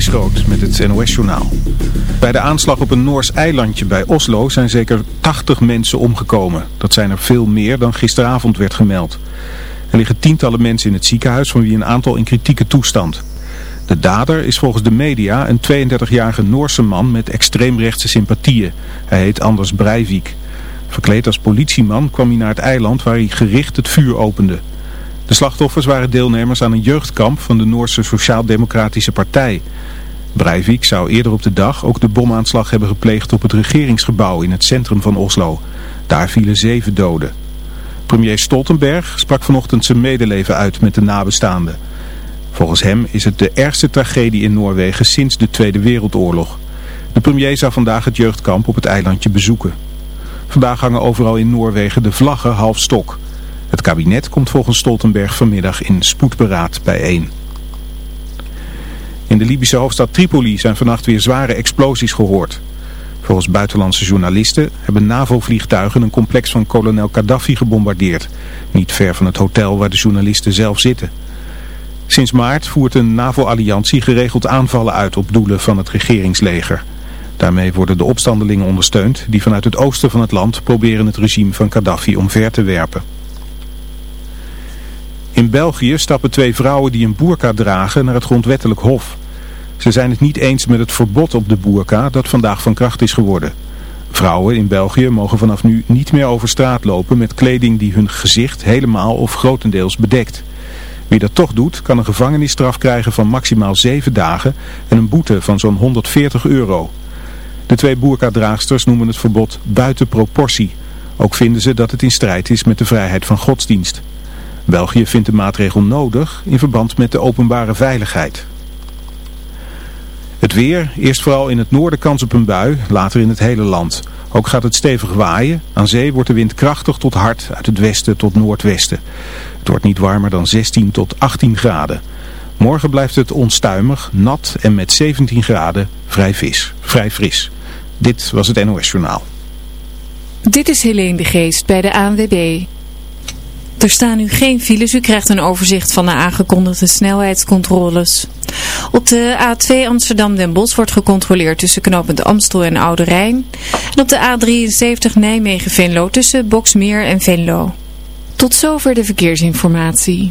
Kees met het NOS-journaal. Bij de aanslag op een Noors eilandje bij Oslo zijn zeker 80 mensen omgekomen. Dat zijn er veel meer dan gisteravond werd gemeld. Er liggen tientallen mensen in het ziekenhuis van wie een aantal in kritieke toestand. De dader is volgens de media een 32-jarige Noorse man met extreemrechtse sympathieën. Hij heet Anders Breivik. Verkleed als politieman kwam hij naar het eiland waar hij gericht het vuur opende. De slachtoffers waren deelnemers aan een jeugdkamp van de Noorse Sociaal-Democratische Partij. Breivik zou eerder op de dag ook de bomaanslag hebben gepleegd op het regeringsgebouw in het centrum van Oslo. Daar vielen zeven doden. Premier Stoltenberg sprak vanochtend zijn medeleven uit met de nabestaanden. Volgens hem is het de ergste tragedie in Noorwegen sinds de Tweede Wereldoorlog. De premier zou vandaag het jeugdkamp op het eilandje bezoeken. Vandaag hangen overal in Noorwegen de vlaggen half stok. Het kabinet komt volgens Stoltenberg vanmiddag in spoedberaad bijeen. In de Libische hoofdstad Tripoli zijn vannacht weer zware explosies gehoord. Volgens buitenlandse journalisten hebben NAVO-vliegtuigen een complex van kolonel Gaddafi gebombardeerd. Niet ver van het hotel waar de journalisten zelf zitten. Sinds maart voert een NAVO-alliantie geregeld aanvallen uit op doelen van het regeringsleger. Daarmee worden de opstandelingen ondersteund die vanuit het oosten van het land proberen het regime van Gaddafi omver te werpen. In België stappen twee vrouwen die een boerka dragen naar het grondwettelijk hof. Ze zijn het niet eens met het verbod op de boerka dat vandaag van kracht is geworden. Vrouwen in België mogen vanaf nu niet meer over straat lopen met kleding die hun gezicht helemaal of grotendeels bedekt. Wie dat toch doet, kan een gevangenisstraf krijgen van maximaal 7 dagen en een boete van zo'n 140 euro. De twee boerka-draagsters noemen het verbod buiten proportie. Ook vinden ze dat het in strijd is met de vrijheid van godsdienst. België vindt de maatregel nodig in verband met de openbare veiligheid. Het weer, eerst vooral in het noorden kans op een bui, later in het hele land. Ook gaat het stevig waaien. Aan zee wordt de wind krachtig tot hard uit het westen tot noordwesten. Het wordt niet warmer dan 16 tot 18 graden. Morgen blijft het onstuimig, nat en met 17 graden vrij, vis, vrij fris. Dit was het NOS Journaal. Dit is Helene de Geest bij de ANWB. Er staan nu geen files. U krijgt een overzicht van de aangekondigde snelheidscontroles. Op de A2 Amsterdam-Den Bosch wordt gecontroleerd tussen knooppunt Amstel en Oude Rijn. En op de A73 Nijmegen-Venlo tussen Boksmeer en Venlo. Tot zover de verkeersinformatie.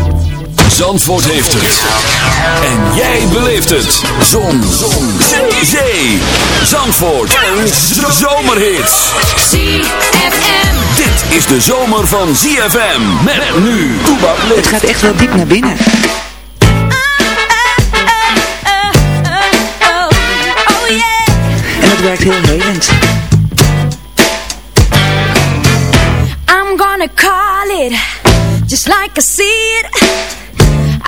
Zandvoort heeft het. En jij beleeft het. Zon. Zon. Zee. Zee. Zandvoort. Een zomerhit. ZFM. Dit is de zomer van ZFM. Met nu. Toebak. Het gaat echt wel diep naar binnen. En het werkt heel helend. I'm gonna call it just like I see it.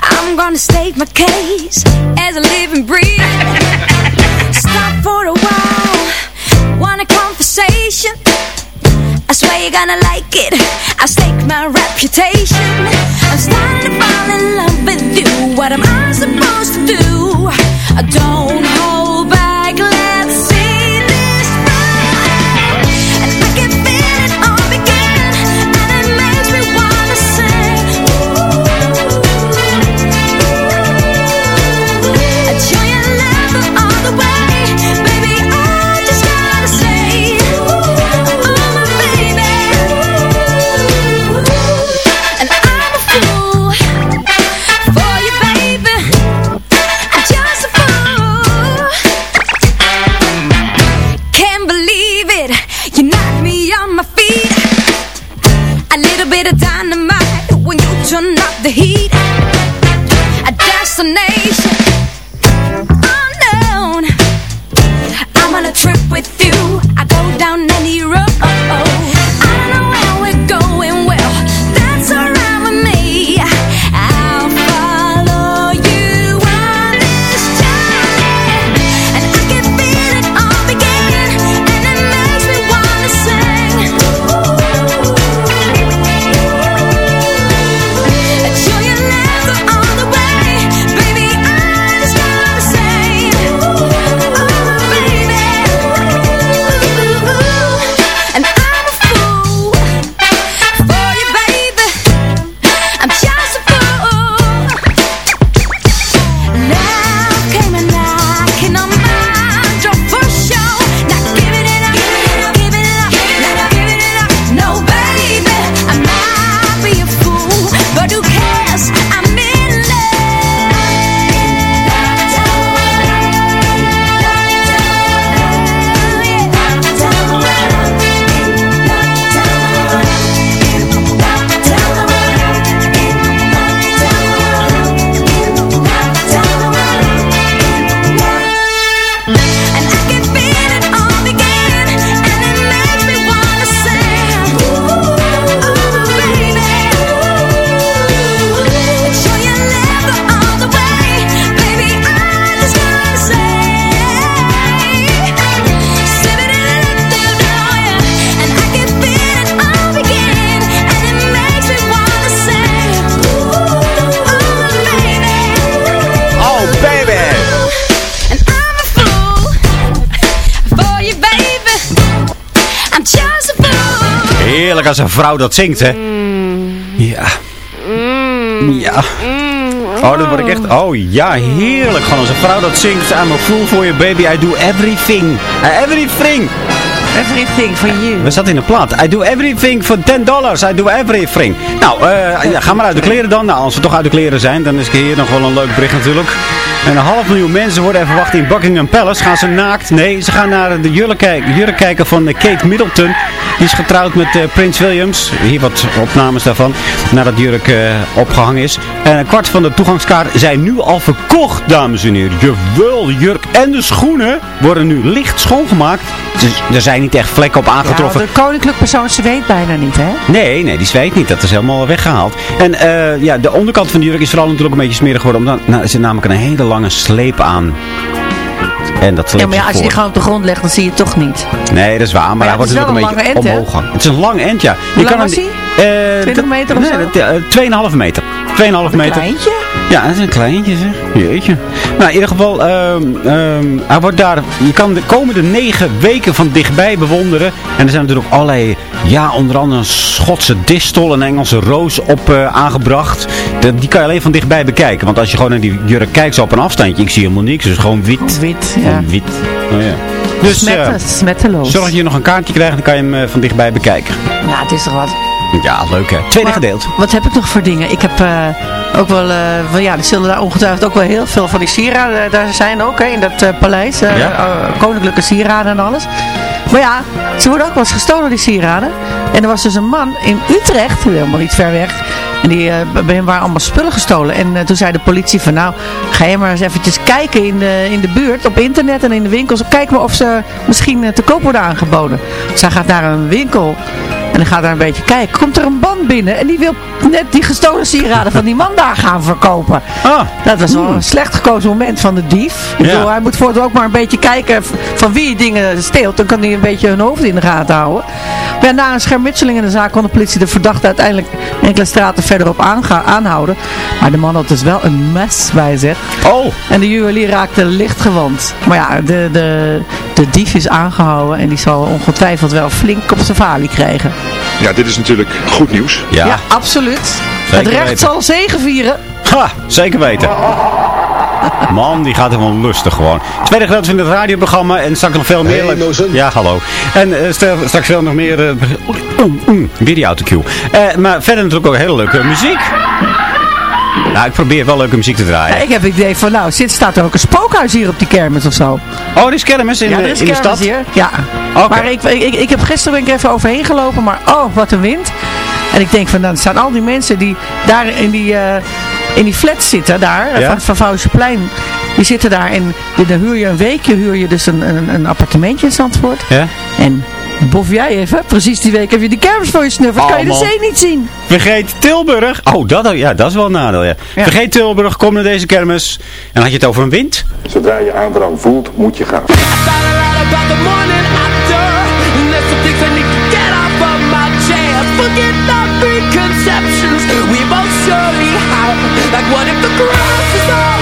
I'm gonna state my case as a living breed. Stop for a while, want a conversation. I swear you're gonna like it. I stake my reputation. I'm starting to fall in love with you. What am I supposed to do? I don't hold Heerlijk als een vrouw dat zingt, hè? Ja. Ja. Oh, dat word ik echt... Oh, ja, heerlijk. Gewoon als een vrouw dat zingt. I'm a fool for you, baby. I do everything. Everything. Everything for you. We zaten in de plaat. I do everything for 10 dollars. I do everything. Nou, eh, ja, ga maar uit de kleren dan. Nou, als we toch uit de kleren zijn, dan is hier nog wel een leuk bericht natuurlijk. En een half miljoen mensen worden er verwacht in Buckingham Palace. Gaan ze naakt? Nee, ze gaan naar de jurk kijken, jurk kijken van Kate Middleton. Die is getrouwd met eh, Prins Williams. Hier wat opnames daarvan. Nadat jurk eh, opgehangen is. En een kwart van de toegangskaarten zijn nu al verkocht, dames en heren. Jawel, jurk en de schoenen worden nu licht schoongemaakt. Dus er zijn niet echt vlekken op Ja, aangetroffen. de koninklijk persoon zweet bijna niet, hè? Nee, nee, die zweet niet. Dat is helemaal weggehaald. En eh, ja, de onderkant van de jurk is vooral natuurlijk een beetje smerig geworden. Omdat nou, er zit namelijk een hele lange sleep aan. En dat Ja, maar ja, als je die gewoon op de grond legt, dan zie je het toch niet. Nee, dat is waar. Maar, ja, hij wordt natuurlijk een een beetje end, omhoog gaan. Het is een lang end, ja. Hoe lang kan was hij? Eh, 20 dat- meter of nee, zo? dat- eh, 2,5 meter. 2,5 meter. Kleintje? Ja, dat is een kleintje zeg. Jeetje. Nou, in ieder geval, ehm, ehm, hij wordt daar, je kan de komende negen weken van dichtbij bewonderen. En er zijn natuurlijk allerlei, ja, onder andere een Schotse distel, een Engelse roos op eh, aangebracht. De- die kan je alleen van dichtbij bekijken. Want als je gewoon naar die jurk kijkt, zo op een afstandje, ik zie helemaal niks. Dus gewoon wit. Wit, ja. Gewoon wit. Oh, ja. Dus Smetten, eh, smetteloos. zorg dat je nog een kaartje krijgt, dan kan je hem eh, van dichtbij bekijken. Ja, het is toch wat. Ja, leuk hè. Tweede Maar gedeelte. Wat heb ik nog voor dingen? Ik heb eh, ook wel, eh, wel, ja, er zullen daar ongetwijfeld ook wel heel veel van die sieraden daar zijn ook, hè, in dat eh, paleis. eh, Ja. eh, koninklijke sieraden en alles. Maar ja, ze worden ook wel eens gestolen, die sieraden. En er was dus een man in Utrecht, helemaal niet ver weg. En die, eh, bij hem waren allemaal spullen gestolen. En eh, toen zei de politie van nou, ga je maar eens eventjes kijken in de, in de buurt, op internet en in de winkels. Kijk maar of ze misschien eh, te koop worden aangeboden. Hij gaat naar een winkel en dan gaat daar een beetje kijken. Komt er een band binnen en die wil net die gestolen sieraden van die man daar gaan verkopen. Ah, Dat was wel een slecht gekozen moment van de dief. Ik Ja. bedoel, hij moet voortaan ook maar een beetje kijken van wie dingen steelt. Dan kan hij een beetje hun hoofd in de gaten houden. Maar ja, na een schermutseling in de zaak kon de politie de verdachte uiteindelijk enkele straten verderop aanhouden. Maar de man had dus wel een mes bij zich. oh. En de juwelier raakte licht gewond. Maar ja, de, de, de dief is aangehouden en die zal ongetwijfeld wel flink op zijn valie krijgen. Ja, dit is natuurlijk goed nieuws. Ja. Ja, absoluut. Zeker het recht weten. zal zegenvieren. Ha, zeker weten. Man, die gaat helemaal lustig gewoon. Tweede gedeelte in het radioprogramma en straks nog veel meer. Ja, hallo. En eh, straks veel nog meer... Uh, weer die autocue. Eh, maar verder natuurlijk ook hele leuke muziek. Nou, ik probeer wel leuke muziek te draaien. Ja, ik heb het idee van, nou, zit, staat er ook een spookhuis hier op die kermis of zo? Oh, die is kermis in, is in de stad? hier. Ja, maar ik, ik, heb gisteren ben ik even overheen gelopen, maar oh, wat een wind. En ik denk van, dan staan al die mensen die daar in die, in die flats zitten daar, van het Van Die zitten daar en dan huur je een weekje, huur je dus een, een, een appartementje in Zandvoort. Ja? En bof jij even, precies die week heb je de kermis voor je snuffers. oh, kan je de zee niet zien. Vergeet Tilburg. Oh, dat, ja, dat is wel een nadeel, Vergeet Tilburg, kom naar deze kermis. En had je het over een wind? Zodra je aandrang voelt, moet je gaan. Conceptions. We both surely have Like what if the grass is all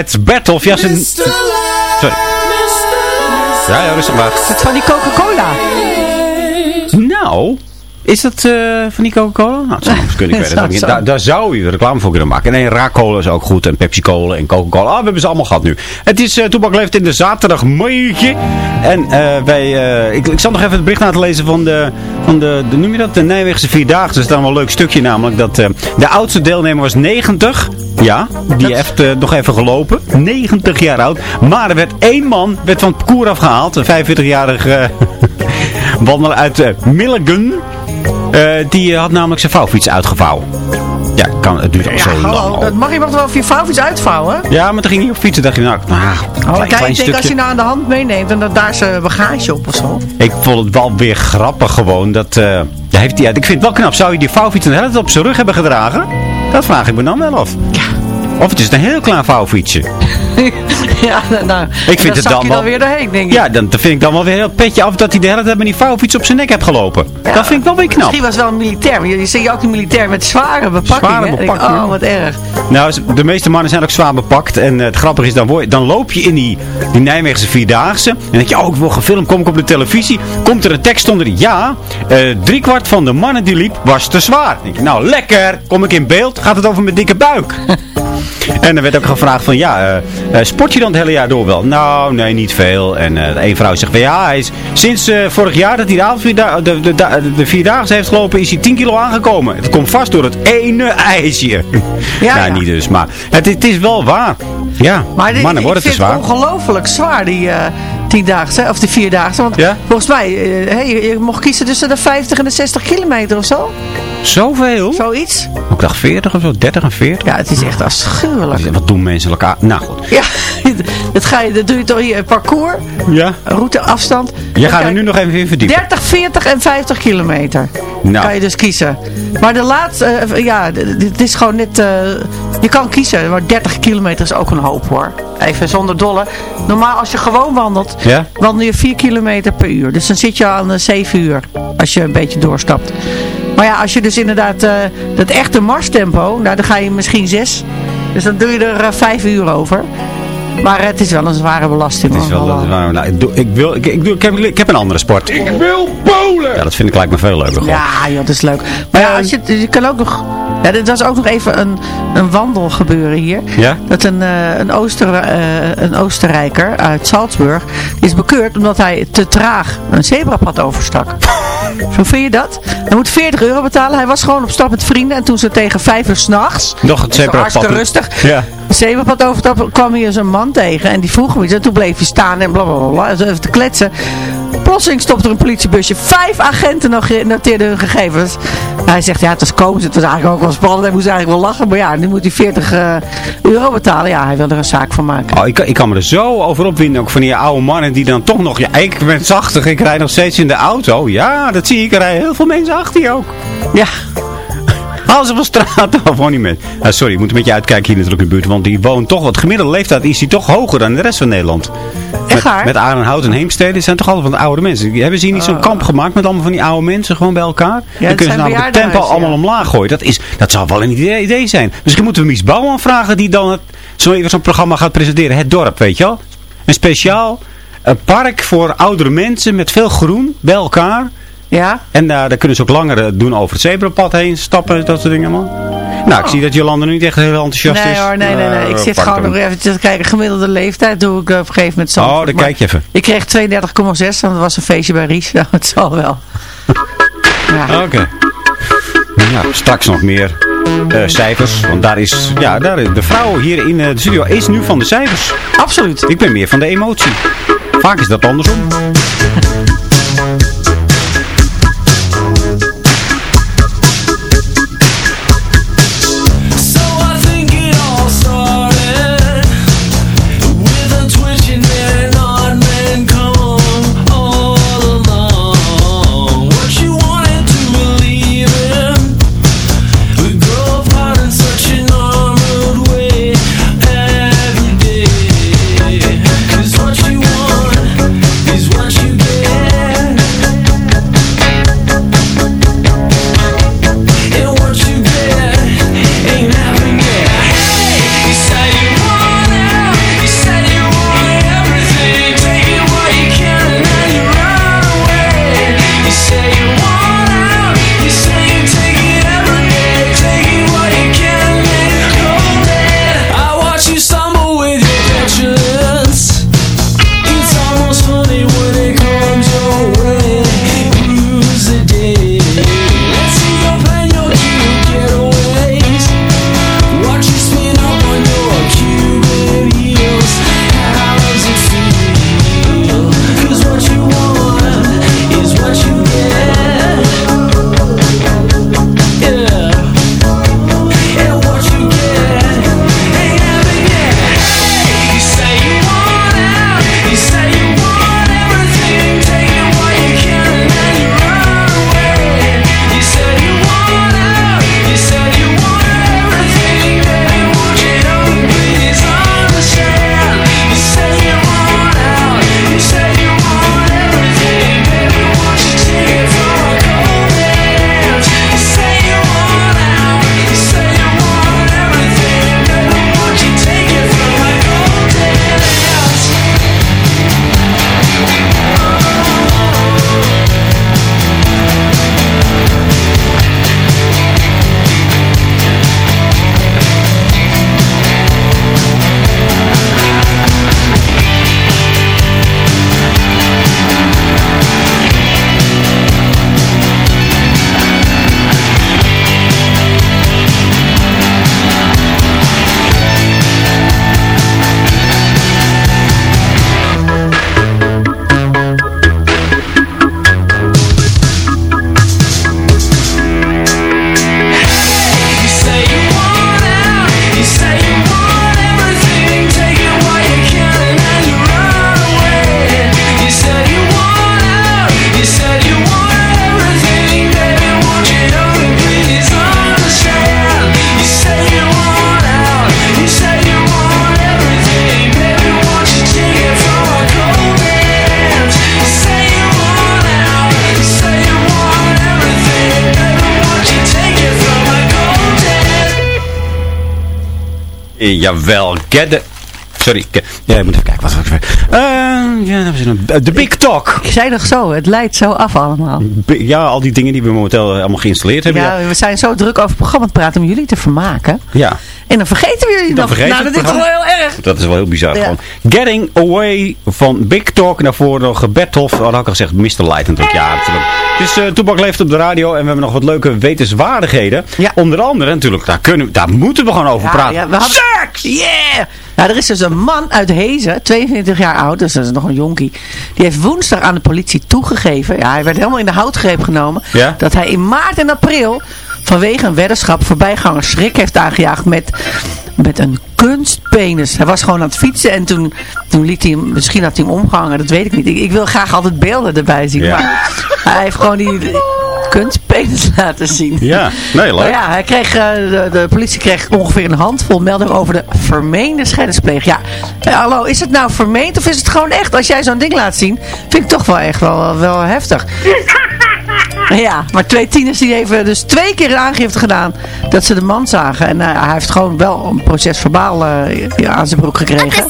Lights Battle. Ja, ze... Sorry. Ja, ja, rustig maar. Is het van die Coca-Cola? Nou, is dat eh, van die Coca-Cola? Nou, zou kunnen. Ik weet het niet. Daar, daar zou je reclame voor kunnen maken. Nee, Raak-Cola is ook goed. En Pepsi-Cola en Coca-Cola. Ah, we hebben ze allemaal gehad nu. Het is uh, Toebak leeft in de zaterdagmorgen. En eh, wij, eh, ik, ik zal nog even het bericht laten lezen van de, van de, de noem je dat, de Nijmeegse Vierdaagse. Er staat wel een leuk stukje namelijk. Dat eh, de oudste deelnemer was 90. Ja, die heeft eh, nog even gelopen. 90 jaar oud. Maar er werd één man werd van het parcours afgehaald. Een 45-jarige wandelaar uit eh, Milligan. Eh, die eh, had namelijk zijn vouwfiets uitgevouwen. Ja, kan, het duurt al Ja, zo lang. hallo. Dat mag iemand wel of je vouwfiets uitvouwen? Ja, maar toen ging hij op fietsen. dacht je, nou, nou Oh, klein, kijk, ik denk als je nou aan de hand meeneemt en dat daar zijn bagage op of zo. Ik vond het wel weer grappig gewoon. Dat, eh, ja, heeft hij, ja, ik vind het wel knap. Zou je die vouwfiets een hele tijd op zijn rug hebben gedragen? Dat vraag ik me dan wel af. Of het is een heel klein vouwfietsje. ja, nou, nou, Ik vind het dan wel... weer doorheen, denk ik. Ja, dan, dan vind ik dan wel weer heel petje af dat hij de hele tijd met die vouwfiets op zijn nek heeft gelopen. dat vind ik wel weer knap. Misschien was het wel een militair. Maar je ziet je ook een militair met zware bepakkingen. Zware bepakkingen. Oh, wat erg. Nou, de meeste mannen zijn ook zwaar bepakt. En eh, het grappige is, dan, word dan loop je in die, die Nijmeegse Vierdaagse. En dan denk je, oh, ik word gefilmd, kom ik op de televisie. Komt er een tekst onder, ja, eh driekwart van de mannen die liep was te zwaar. Dan denk je, nou, lekker, kom ik in beeld, gaat het over mijn dikke buik. En er werd ook gevraagd van, ja, eh, eh, sport je dan het hele jaar door wel? Nou, nee, niet veel. En een vrouw zegt van, ja, hij is sinds vorig jaar dat hij de, avondvierda- de, de, de, de Vierdaagse heeft gelopen, is hij 10 kilo aangekomen. Het komt vast door het ene ijsje. Ja, ja. niet dus, maar het, het is wel waar. Ja, Maar dit- mannen worden te zwaar. het ongelooflijk zwaar, die eh tiendaagse, of de vierdaagse. Want Ja? volgens mij, hey, je, je mocht kiezen tussen de 50 en de 60 kilometer of zo. Zoveel? Zoiets. Ik dacht 40 of zo, 30 en 40. Ja, het is echt afschuwelijk. Wat doen mensen elkaar? Nou goed. Ja, dat, ga je, dat doe je toch hier, parcours, Ja. route, afstand. Je Dan gaat er nu nog even in verdiepen. 30, 40 en 50 kilometer. Nou. Kan je dus kiezen. Maar de laatste, eh, ja, het is gewoon net, eh, je kan kiezen. Maar 30 kilometer is ook een hoop hoor. Even zonder dolle. Normaal als je gewoon wandelt, Ja? wandel je 4 kilometer per uur. Dus dan zit je aan eh, 7 uur. Als je een beetje doorstapt. Maar ja, als je dus inderdaad eh, dat echte marstempo, nou dan ga je misschien 6. Dus dan doe je er eh, 5 uur over. Maar het is wel een zware belasting. Het is wel, is waar. nou, ik, doe, ik, wil, ik, ik, doe, ik, heb, ik heb een andere sport. Ik wil bowlen! Ja, dat vind ik lijkt me veel leuker. gewoon. Ja, joh, dat is leuk. Maar ja, als je, je kan ook nog... Ja, dit was ook nog even een, een wandel gebeuren hier. Ja? Dat een, eh, een, Ooster, eh, een Oostenrijker uit Salzburg is bekeurd omdat hij te traag een zebrapad overstak. Hoe vind je dat? Hij moet 40 euro betalen. Hij was gewoon op stap met vrienden. En toen ze tegen 5 uur s'nachts... Nog het zebrapad. Hartstikke rustig. Ja. Een zebrapad overstappen kwam hier zo'n man tegen. En die vroeg hem iets. En toen bleef hij staan en blablabla. Bla, bla, bla, even te kletsen. Plotseling stopte er een politiebusje. Vijf agenten noteerden hun gegevens. Hij zegt, ja, het was komisch. Het was eigenlijk ook wel spannend. Hij moest eigenlijk wel lachen. Maar ja, nu moet hij 40 eh, euro betalen. Ja, hij wil er een zaak van maken. Oh, ik, kan- ik kan me er zo over opwinden. Ook van die oude mannen die dan toch nog... Ja, ik ben zachtig. Ik rijd nog steeds in de auto. Ja, dat zie ik. Er rijden heel veel mensen achter je ook. Ja. Haal ze van straat af. Gewoon niet meer. Ah, sorry, ik moet een beetje uitkijken hier natuurlijk in de buurt. Want die woont toch... Wat gemiddelde leeftijd is die toch hoger dan de rest van Nederland. Echt waar? Met, met Arenhout en Heemstede zijn toch allemaal van de oude mensen. Die- Hebben ze hier niet zo'n kamp gemaakt met allemaal van die oude mensen gewoon bij elkaar? dan dat kunnen ze namelijk het tempo allemaal ja. omlaag gooien. Dat, is, dat zou wel een idee, idee zijn. Misschien moeten we Mies Bouwman vragen die dan zo zo'n programma gaat presenteren. Het dorp, weet je wel? Een speciaal een park voor oudere mensen met veel groen bij elkaar. Ja? En daar daar kunnen ze ook langer eh, doen over het zebrapad heen stappen, dat soort dingen allemaal. Nou, ik zie dat Jolanda nu niet echt heel enthousiast Nee is. hoor, nee, nee, nee. Ik Eh, zit pak gewoon nog even te kijken. Gemiddelde leeftijd doe ik eh, op een gegeven moment zo. Oh, dan kijk je even. Ik kreeg 32,6 en dat was een feestje bij Ries. Nou, het zal wel. Ja. Oké. Ja, straks nog meer eh, cijfers. Want daar is, ja, daar, is- de vrouw hier in eh, de studio is nu van de cijfers. Absoluut. Ik ben meer van de emotie. Vaak is dat andersom. Jawel, get the... Sorry, ja, ik moet even kijken. Wat was het? Eh, ja, de Big Talk. Ik zei nog zo, het leidt zo af allemaal. Ja, al die dingen die we momenteel allemaal geïnstalleerd hebben. Ja. Ja, we zijn zo druk over het programma te praten om jullie te vermaken. ja. En dan vergeten we jullie Dan nog. nou, dat is wel heel erg. Dat is wel heel bizar Ja. gewoon. Getting Away van Big Talk. En daarvoor nog Bertolf. Wat had ik al gezegd? Mr. Light natuurlijk. Ja, natuurlijk. Is uh, Toepak leeft op de radio. En we hebben nog wat leuke wetenswaardigheden. Ja. Onder andere natuurlijk. Daar, kunnen, daar moeten we gewoon over Ja, praten. ja, we hadden- Seks! Yeah! Nou, er is dus een man uit Hezen, 22 jaar oud, dus dat is nog een jonkie. Die heeft woensdag aan de politie toegegeven, ja, hij werd helemaal in de houtgreep genomen, Ja? dat hij in maart en april vanwege een weddenschap voorbijgangers schrik heeft aangejaagd met, met een kunstpenis. Hij was gewoon aan het fietsen en toen, toen liet hij hem, misschien had hij hem omgehangen, dat weet ik niet. Ik, ik wil graag altijd beelden erbij zien, Ja. maar hij heeft gewoon die kunstpenis laten zien. Ja, nee, leuk. Maar ja, hij kreeg, eh, de, de politie kreeg ongeveer een handvol meldingen over de vermeende schennispleeg. Ja, hallo, is het nou vermeend of is het gewoon echt? Als jij zo'n ding laat zien, vind ik toch wel echt wel, wel heftig. Ja, maar twee tieners die hebben dus twee keer een aangifte gedaan dat ze de man zagen. En eh, hij heeft gewoon wel een proces verbaal eh, aan zijn broek gekregen.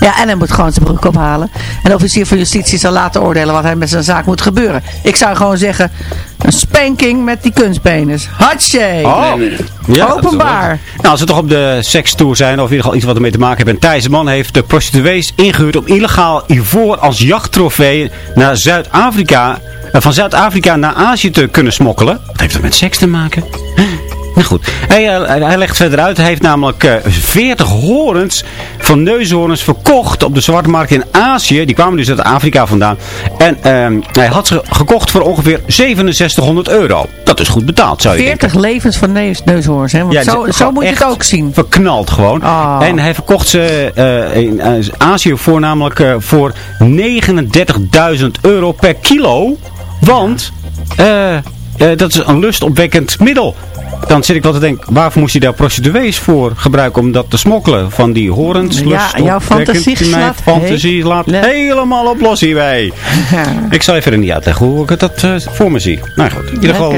Ja, en hij moet gewoon zijn broek ophalen. En de officier van justitie zal laten oordelen wat hij met zijn zaak moet gebeuren. Ik zou gewoon zeggen, een spanking met die kunstpenis. Hatsje! Oh, ja, Openbaar. Nou, als we toch op de sekstour zijn, of in ieder geval iets wat ermee te maken hebben. Een Thaise man heeft de prostituees ingehuurd om illegaal ivoor als jachttrofee naar Zuid-Afrika, eh, van Zuid-Afrika naar Azië te kunnen smokkelen. Wat heeft dat met seks te maken? Nou goed, hij, eh, hij legt verder uit. Hij heeft namelijk eh, 40 horens van neushoorns verkocht op de zwarte markt in Azië. Die kwamen dus uit Afrika vandaan. En ehm, hij had ze gekocht voor ongeveer 6700 euro. Dat is goed betaald, zou je denken. 40 levens van neus, neushoorns. Hè? Want Ja, zo, zo moet je het ook zien. Verknald gewoon. Ah. En hij verkocht ze eh, in Azië voornamelijk voor 39.000 euro per kilo. Want eh, eh, dat is een lustopwekkend middel. Dan zit ik wel te denken, waarvoor moest hij daar prostituees voor gebruiken om dat te smokkelen? Van die horens, Ja, jouw fantasie Mijn slaat fantasie laat helemaal op los hierbij. Ik zal even niet uitleggen hoe ik dat eh, voor me zie. Nou goed, in ieder geval,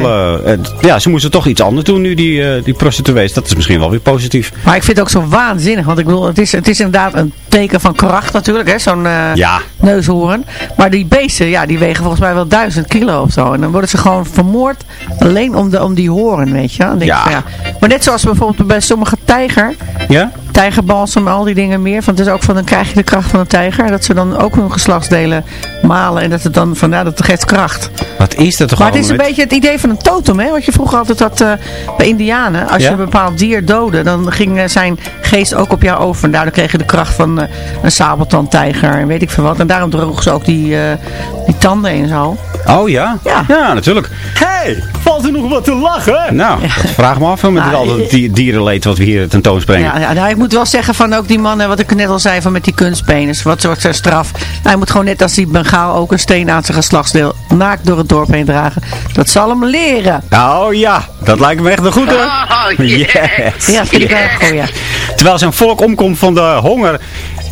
eh, ja, ze moesten toch iets anders doen nu, die, die prostituees. Dat is misschien wel weer positief. Maar ik vind het ook zo waanzinnig. Want ik bedoel, het is, het is inderdaad een teken van kracht natuurlijk. hè, Zo'n Ja. neushoorn. Maar die beesten, ja, die wegen volgens mij wel duizend kilo of zo. En dan worden ze gewoon vermoord. Alleen om, de, om die horen, weet je. Denk Ja. van, ja. Maar net zoals bijvoorbeeld bij sommige tijger. Ja? Tijgerbalsem, al die dingen meer. Van, het is ook van, dan krijg je de kracht van een tijger. Dat ze dan ook hun geslachtsdelen malen. En dat het dan, van, ja, dat geeft kracht. Wat is dat toch Maar het is een met- beetje het idee van een totem, hè? Wat je vroeger altijd had eh, bij Indianen. Als Ja? je een bepaald dier doodde, dan ging eh, zijn geest ook op jou over. En daardoor kreeg je de kracht van eh, een sabeltandtijger en weet ik veel wat. En daarom droegen ze ook die, die tanden en zo. Oh ja? Ja. natuurlijk. hey, valt er nog wat te lachen? Nou, dat vraag me af met Nou, al dat di- dierenleed wat we hier tentoonsbrengen. Ja, ja, nou, ik moet wel zeggen van ook die mannen, wat ik net al zei, van met die kunstpenis. Wat soort zijn straf. Nou, hij moet gewoon net als die bengaal ook een steen aan zijn geslachtsdeel naakt door het dorp heen dragen. Dat zal hem leren. Oh ja, dat lijkt me echt een goede. Yes. Ja, vind ik wel een goeie. Terwijl zijn volk omkomt van de honger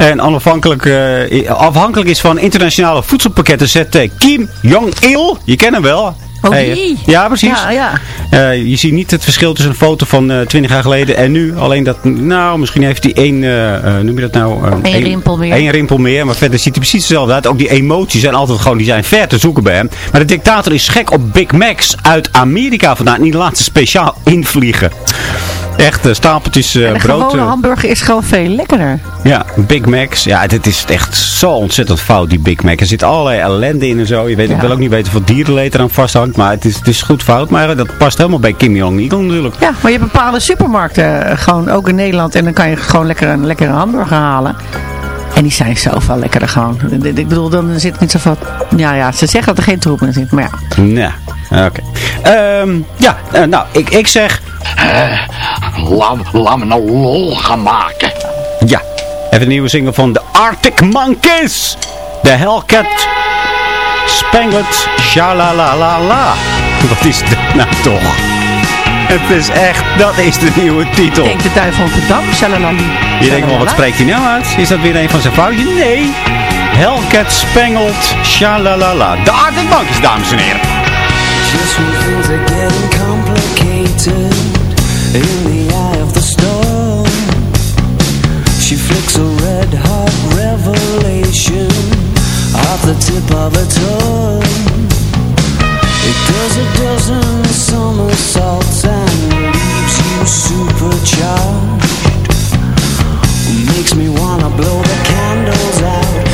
en onafhankelijk, eh, afhankelijk is van internationale voedselpakketten, zet eh, Kim Jong-il, je kent hem wel. Oh, Hey, die? ja, precies. Ja, ja. Eh, je ziet niet het verschil tussen een foto van eh 20 jaar geleden en nu. Alleen dat, nou, misschien heeft hij één, eh, eh, noem je dat nou? eh, Eén één- rimpel meer. één rimpel meer, maar verder ziet hij precies hetzelfde uit. Ook die emoties zijn altijd gewoon, die zijn ver te zoeken bij hem. Maar de dictator is gek op Big Macs uit Amerika vandaan. En die laat ze speciaal invliegen. Echt eh, stapeltjes eh, En een brood. gewone eh, hamburger is gewoon veel lekkerder. ja, Big Macs. Ja, dit is echt zo ontzettend fout, die Big Mac. Er zit allerlei ellende in en zo. Je weet, Ja. Ik wil ook niet weten wat dierenleed eraan vasthangt. Maar het is, het is goed fout. Maar dat past helemaal bij Kim Jong-il natuurlijk. Ja, maar je hebt bepaalde supermarkten, gewoon ook in Nederland. En dan kan je gewoon lekker een lekkere hamburger halen. En die zijn zoveel lekkerder gewoon. Ik bedoel, dan zit niet zoveel... Ja, ja, ze zeggen dat er geen troep in zit, maar ja. Ja, oké. Ehm, ja, eh, nou, ik, ik zeg... Laat, laat me nou lol gaan maken. Ja, even een nieuwe single van de Arctic Monkeys. De Hellcat Spangled Shalalala. Wat is dit nou toch? Het is echt, dat is de nieuwe titel. Ik denk de duivel van Dam, shalalali. Je denkt wel, wat spreekt hij nou uit? Is dat weer een van zijn foutjes? Nee. Hellcat Spangled Shalalala. De Arctic Monkeys, dames en heren. When things are getting complicated in the eye of the storm. She flicks a red hot revelation off the tip of her tongue. It does a dozen somersaults and leaves you supercharged. Makes me wanna blow the candles out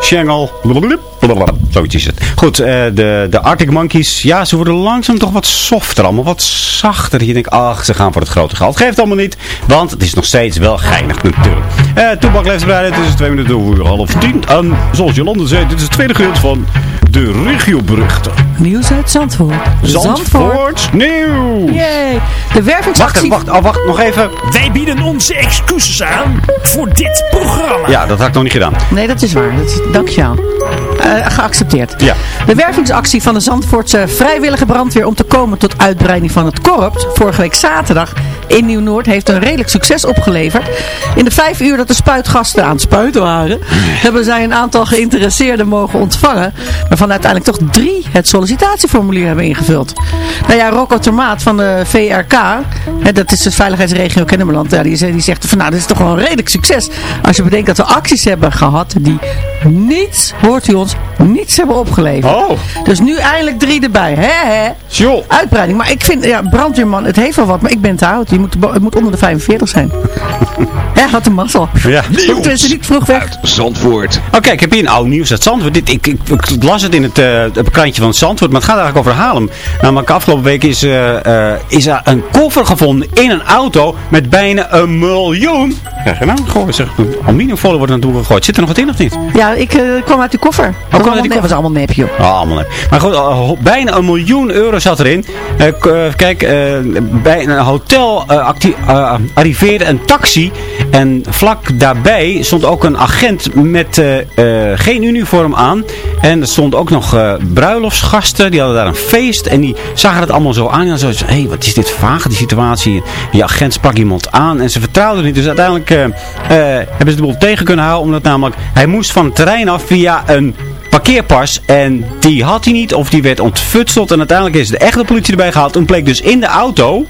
Schengel, zoiets is het. Goed, eh, de, de Arctic Monkeys, ja, ze worden langzaam toch wat softer, allemaal wat zachter. Je denkt, ach, ze gaan voor het grote geld. Geeft allemaal niet, want het is nog steeds wel geinig natuurlijk. Eh Toebak leeft erbij, het is twee minuten over half tien. En zoals Jolande zei, dit is het tweede gedeelte van de regioberichten. Nieuws uit Zandvoort. Zandvoort nieuws. Yay. De wervingsactie... Wacht, wacht, oh, wacht, nog even. Wij bieden onze excuses aan voor dit programma. Ja, dat had ik nog niet gedaan. Nee, dat is waar. Dat is, dank je wel. Eh, geaccepteerd. Ja. De wervingsactie van de Zandvoortse vrijwillige brandweer om te komen tot uitbreiding van het korps vorige week zaterdag in Nieuw-Noord heeft een redelijk succes opgeleverd. In de vijf uur dat de spuitgasten aan het spuiten waren, hebben zij een aantal geïnteresseerden mogen ontvangen, waarvan uiteindelijk toch drie het sollicitatieformulier hebben ingevuld. Nou ja, Rocco Termaat van de VRK, hè, dat is de veiligheidsregio Kennemerland, ja, die, die zegt van nou, dit is toch wel een redelijk succes. Als je bedenkt dat we acties hebben gehad die niets, hoort u ons, niets hebben opgeleverd. Oh. Dus nu eindelijk drie erbij. Hè, hè? Uitbreiding. Maar ik vind, ja, brandweerman, het heeft wel wat, maar ik ben te oud. Moet, het moet onder de 45 zijn. ja, had een mazzel. Ja. Tenminste niet vroeg weg. Zandvoort. Oké, ik heb hier een oud nieuws uit Zandvoort. Dit, ik, ik, ik las het in het, eh, het krantje van Zandvoort, maar het gaat eigenlijk over Haarlem. Namelijk afgelopen week is, eh, eh, is er een koffer gevonden in een auto met bijna een miljoen. Krijg je nou? Goh, zeg, aluminiumfolie wordt er naartoe gegooid. Zit er nog wat in of niet? Ja, ik kwam uit die koffer. Dat was uit die nep- koffer? was allemaal nep, joh. Oh, allemaal leuk. Maar goed, bijna een miljoen euro zat erin. Kijk, eh, bij een hotel arriveerde een taxi. En vlak daarbij stond ook een agent met eh, eh, geen uniform aan. En er stond ook nog eh, bruiloftsgasten. Die hadden daar een feest. En die zagen het allemaal zo aan. En zo, hé, hey, wat is dit vaag, die situatie. Die agent sprak iemand aan. En ze vertrouwden niet. Dus uiteindelijk hebben ze de boel tegen kunnen houden. Omdat namelijk, hij moest van het terrein af via een parkeerpas. En die had hij niet of die werd ontfutseld. En uiteindelijk is de echte politie erbij gehaald. En bleek dus in de auto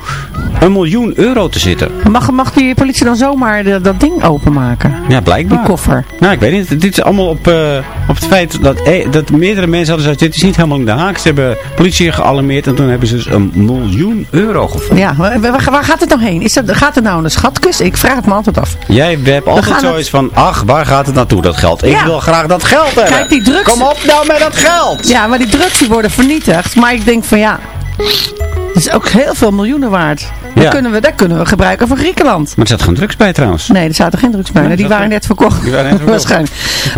een miljoen euro te zitten. Mag, mag die politie dan zomaar de- dat ding openmaken? Ja, blijkbaar. Die koffer. Nou, ik weet niet. Dit is allemaal op, eh, op het feit dat, eh, dat meerdere mensen hadden gezegd, dit is niet helemaal in de haak. Ze hebben politie gealarmeerd en toen hebben ze dus een miljoen euro gevonden. Ja, waar, gaat het nou heen? Is dat, gaat het nou een schatkist? Ik vraag het me altijd af. Jij hebt altijd het- zoiets van, ach, waar gaat het naartoe, dat geld? Ik Ja. wil graag dat geld hebben. Kijk, die drugs... Kom op nou met dat geld! Ja, maar die drugs worden vernietigd. Maar ik denk van ja, Dat is ook heel veel miljoenen waard. Dat, kunnen, we, dat kunnen we gebruiken voor Griekenland. Maar er zat geen drugs bij trouwens. Nee, er zaten geen drugs bij. Nee, die waren net verkocht. Die waren net verkocht. Waarschijnlijk.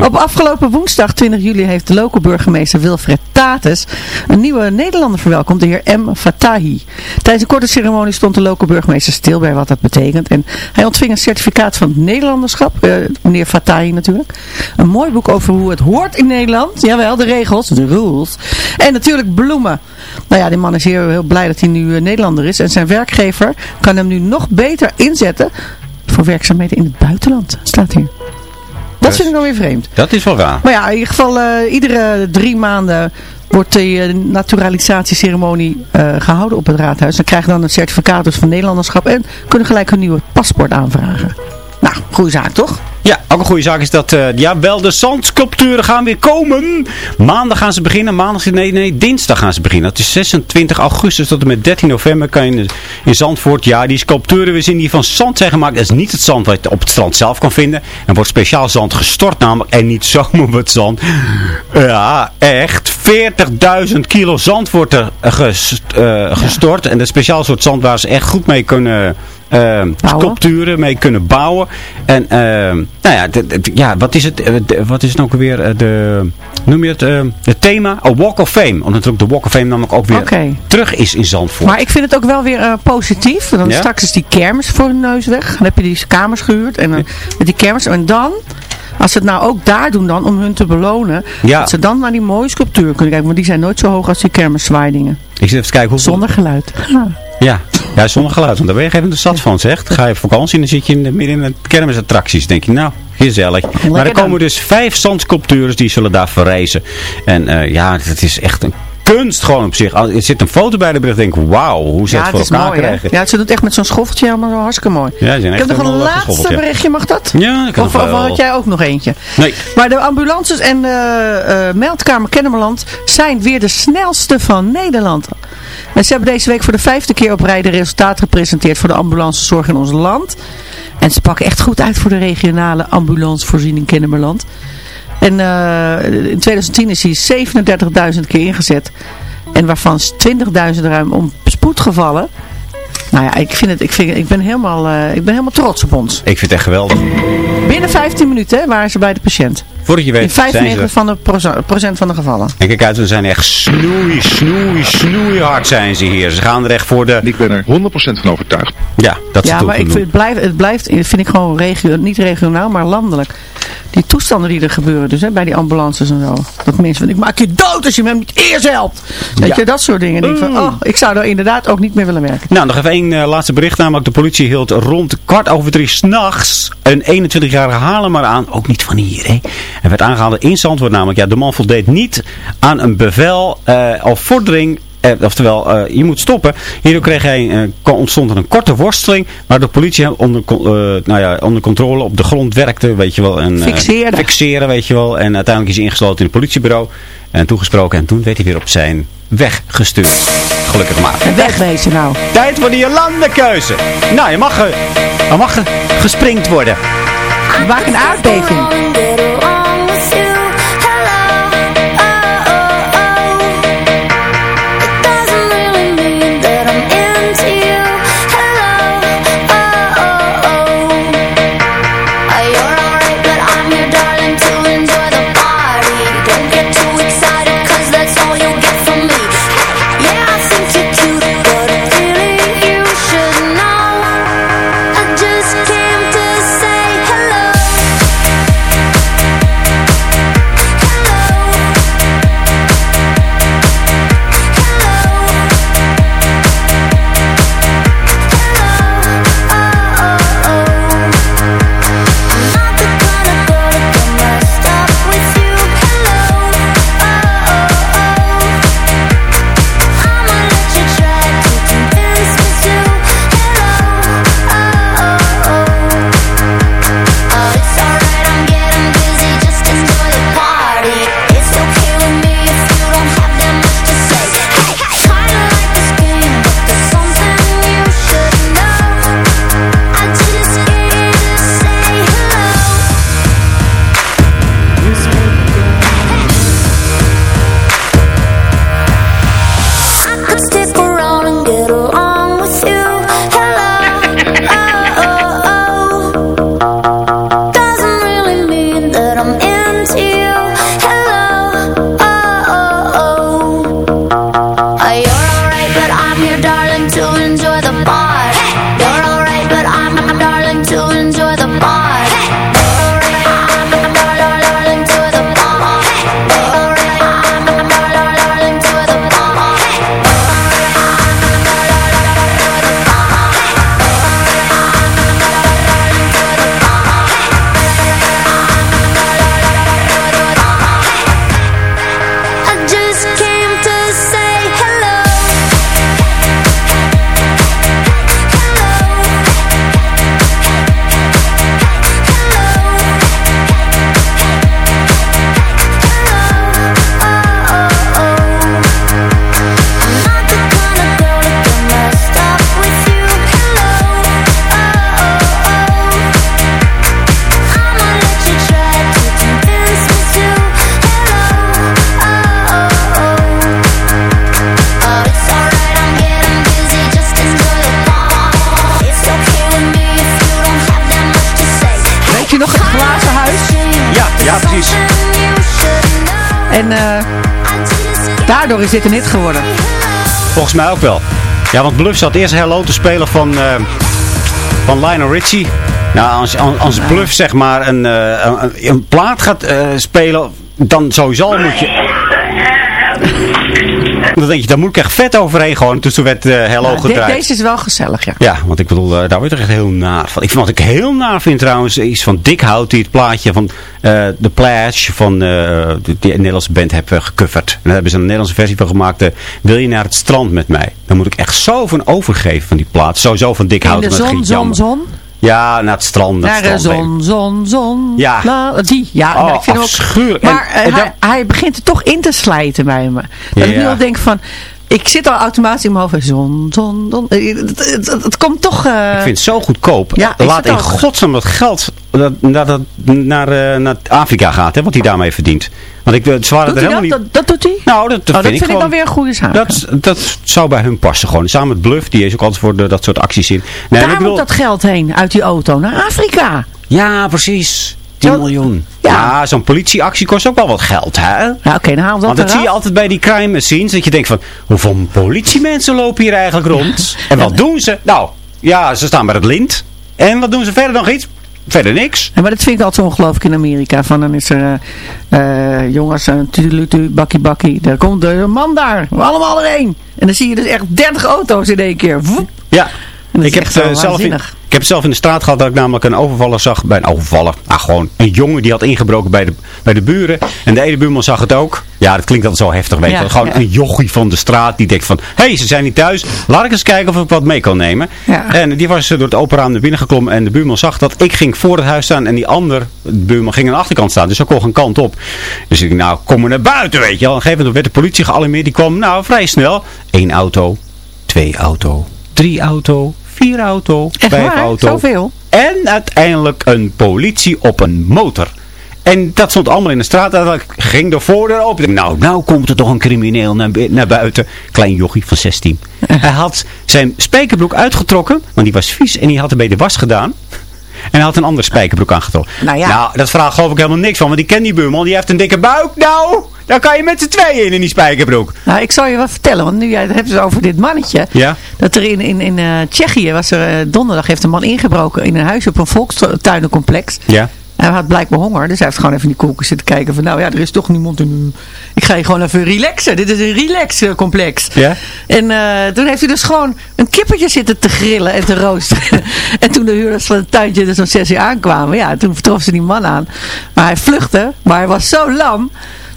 Op afgelopen woensdag 20 juli heeft de lokale burgemeester Wilfred Tates een nieuwe Nederlander verwelkomd, de heer M. Fatahi. Tijdens een korte ceremonie stond de lokale burgemeester stil bij wat dat betekent. En hij ontving een certificaat van het Nederlanderschap, eh, meneer Fatahi natuurlijk. Een mooi boek over hoe het hoort in Nederland. Jawel, de regels, de rules. En natuurlijk bloemen. Nou ja, die man is heel, heel blij dat hij nu eh, Nederlander is. En zijn werkgever kan hem nu nog beter inzetten voor werkzaamheden in het buitenland, staat hier. Dat vind ik dan weer vreemd. Dat is wel raar. Maar ja, in ieder geval eh, iedere drie maanden wordt de eh, naturalisatieceremonie eh, gehouden op het raadhuis. Dan krijgen dan een certificaat dus van Nederlanderschap en kunnen gelijk hun nieuwe paspoort aanvragen. Nou, goede zaak toch? Ja, ook een goede zaak is dat, eh ja wel, de zandsculpturen gaan weer komen. Maandag gaan ze beginnen. Maandag, nee, nee, dinsdag gaan ze beginnen. Dat is 26 augustus tot en met 13 november kan je in, in Zandvoort, ja, die sculpturen weer zien die van zand zijn gemaakt. Dat is niet het zand wat je op het strand zelf kan vinden. Er wordt speciaal zand gestort namelijk en niet zomaar wat zand. Ja, echt. 40.000 kilo zand wordt er eh, eh, gestort. En dat is speciaal soort zand waar ze echt goed mee kunnen... eh, sculpturen mee kunnen bouwen. En eh, nou ja, ja, wat is het? eh, Wat is het nou ook weer? eh, De, noem je het? eh, het thema? Oh, Walk of Fame. Omdat natuurlijk de Walk of Fame namelijk ook weer terug is in Zandvoort. Maar ik vind het ook wel weer eh, positief. Dan Ja? straks is die kermis voor hun neus weg. Dan heb je die kamers gehuurd. En dan met die kermis. En dan, als ze het nou ook daar doen dan, om hun te belonen. Ja. Dat ze dan naar die mooie sculpturen kunnen kijken. Want die zijn nooit zo hoog als die kermiszwaaidingen. Ik zit even te kijken hoe Zonder geluid. Ja, ja zonder geluid. Want daar ben je even de zat van, zegt. Ga je op vakantie en dan zit je in de, midden in de kermisattracties. denk je, nou, gezellig. maar er dan. komen dus vijf zandsculptures die zullen daar verrijzen. En eh, ja, het is echt een kunst gewoon op zich. Er zit een foto bij de bericht. denk ik, wauw, hoe ze Ja, het voor is elkaar mooi hè. krijgen. Ja, ze doet echt met zo'n schoffeltje helemaal zo hartstikke mooi. Ja, ze zijn Ik heb nog een laatste berichtje, mag dat? Ja, ik kan Of, of had jij ook nog eentje? Nee. Maar de ambulances en de eh, meldkamer Kennemerland zijn weer de snelste van Nederland. En ze hebben deze week voor de vijfde keer op rij de resultaten gepresenteerd voor de ambulancezorg in ons land. En ze pakken echt goed uit voor de regionale ambulancevoorziening Kennemerland. En eh, in 2010 is hij 37.000 keer ingezet. En waarvan 20.000 ruim om spoed gevallen. Nou ja, ik, vind het, ik, vind, ik, ben helemaal, eh, ik ben helemaal trots op ons. Ik vind het echt geweldig. Binnen 15 minuten hè, waren ze bij de patiënt. Voordat je In weet, zijn 95 ze... van de proce- procent van de gevallen. En kijk uit, ze zijn echt snoei, snoei, snoeihard zijn ze hier. Ze gaan er echt voor de... Ik ben er 100% van overtuigd. Ja, dat ze ja, het maar ik vind, het, blijft, het blijft, vind ik gewoon regio, niet regionaal, maar landelijk. Die toestanden die er gebeuren, dus hè, bij die ambulances en zo. Dat mensen van, ik maak je dood als je me niet eerst helpt. Weet Ja. je, dat soort dingen. En ik van, oh, ik zou er inderdaad ook niet meer willen werken. Nou, nog even één eh, laatste bericht. Namelijk de politie hield rond kwart over drie s'nachts een 21-jarige Haarlemmer aan. Ook niet van hier, hè. En werd aangehouden in Zandvoort namelijk. Ja, de man voldeed niet aan een bevel eh, of vordering. Eh, oftewel, eh, je moet stoppen. Hierdoor kreeg hij, kon- ontstond er een korte worsteling. Maar de politie hem onder, nou ja, onder controle op de grond werkte, weet je wel. En, Fixeren. Fixeren, weet je wel. En uiteindelijk is hij ingesloten in het politiebureau. En toegesproken. En toen werd hij weer op zijn weg gestuurd. Gelukkig maar. En wegwezen nou. Tijd voor de Jolande-keuze. Nou, je mag, er mag ge- gespringd worden. Maak een aardbeving. Ja, ja, precies. En eh, daardoor is dit een hit geworden. Volgens mij ook wel. Ja, want Bluff zat eerst Hello te spelen van, eh, van Lionel Richie. Nou, als, als als Bluff zeg maar een, eh, een, een plaat gaat spelen, dan sowieso moet je... Dan denk je, daar moet ik echt vet overheen gewoon. Dus toen werd eh, Hello de- gedraaid. deze is wel gezellig, ja. Ja, want ik bedoel, eh, daar word je echt heel naar van. Ik vind wat ik heel naar vind trouwens, is van Dick Hout die het plaatje van eh The Plash van eh, die, Nederlandse band hebben gecoverd. En daar hebben ze een Nederlandse versie van gemaakt. Wil je naar het strand met mij? Dan moet ik echt zo van overgeven van die plaat. Sowieso van Dick Hout. de en dat zon, zon, zon. Ja, naar het strand. Naar het de strand zon, zon, zon. Ja. La- die, ja. Oh, nou, ik vind ook, maar En- eh, hij, hij begint er toch in te slijten bij me. Dat ik nu al denk van... Ik zit al automatisch in mijn hoofd. Zon, zon, zon. Eh, Het, het, het- het komt toch... eh, Ik vind het zo goedkoop. Ja, Laat het in godsnaam dat geld dat naar, eh, naar Afrika gaat. Hè, wat hij daarmee verdient. Want ik, ze waren doet er helemaal dat? niet... dat? Dat doet hij? Nou, dat, dat oh, dat vind, vind ik gewoon, dan weer een goede zaak. Dat, dat zou bij hun passen gewoon. Samen met Bluff, die is ook altijd voor de, dat soort acties in. Nee, Daar bedoel- moet dat geld heen uit die auto naar Afrika. Ja, precies. 10 Zo- miljoen. Ja. Ja, zo'n politieactie kost ook wel wat geld, hè? Ja, oké, dan haal dat Want dat eraf. zie je altijd bij die crime scenes. Dat je denkt van, hoeveel politiemensen lopen hier eigenlijk rond? En wat doen ze? Nou, ja, ze staan bij het lint. En wat doen ze verder nog iets? Verder niks. Ja, maar dat vind ik altijd zo ongelooflijk in Amerika. Van dan is er eh, eh, jongens, uh, tudelutu, bakkie bakkie. Daar komt een man daar. Allemaal er één. En dan zie je dus echt 30 auto's in één keer. Woep. Ja. dat Ik is heb, echt eh, zelf in. Ik heb het zelf in de straat gehad dat ik namelijk een overvaller zag. Bij een overvaller. Ah, gewoon een jongen die had ingebroken bij de, bij de buren. En de ene buurman zag het ook. Ja, dat klinkt altijd zo heftig. Weet je. Ja, wel. Gewoon ja. een jochie van de straat die denkt van... Hé, hey, ze zijn niet thuis. Laat ik eens kijken of ik wat mee kan nemen. Ja. En die was door het open raam naar binnen geklommen. En de buurman zag dat. Ik ging voor het huis staan. En die ander de buurman ging aan de achterkant staan. Dus hij kon een kant op. Dus ik dacht, nou, kom maar naar buiten, weet je wel. Op een gegeven moment werd de politie gealarmeerd. Die kwam, nou, vrij snel. Eén auto. Twee auto. Drie auto. Vier auto. Echt vijf waar? auto. Zoveel? En uiteindelijk een politie op een motor. En dat stond allemaal in de straat. Uiteindelijk ging de voordeur open. Ik Nou, nou komt er toch een crimineel naar, naar buiten. Klein jochie van 16. Hij had zijn spijkerbroek uitgetrokken. Want die was vies. En die had hem bij de was gedaan. En hij had een andere spijkerbroek aangetrokken. Nou ja. dat verhaal geloof ik helemaal niks van. Want die ken die buurman. Die heeft een dikke buik. Nou, daar kan je met z'n tweeën in in die spijkerbroek. Nou, ik zal je wat vertellen, want nu jij het hebt over dit mannetje. Ja. Dat er in, in, in eh, Tsjechië was er eh, donderdag heeft een man ingebroken in een huis op een volkstuinencomplex. Ja. Hij had blijkbaar honger, dus hij heeft gewoon even in die koelkast zitten kijken van, nou ja, er is toch niemand in. Ik ga je gewoon even relaxen. Dit is een relaxcomplex. Ja. En eh, toen heeft hij dus gewoon een kippetje zitten te grillen en te roosteren. en toen de huurders van het tuintje dus om zes uur aankwamen, ja, toen trof ze die man aan. Maar hij vluchtte, maar hij was zo lam.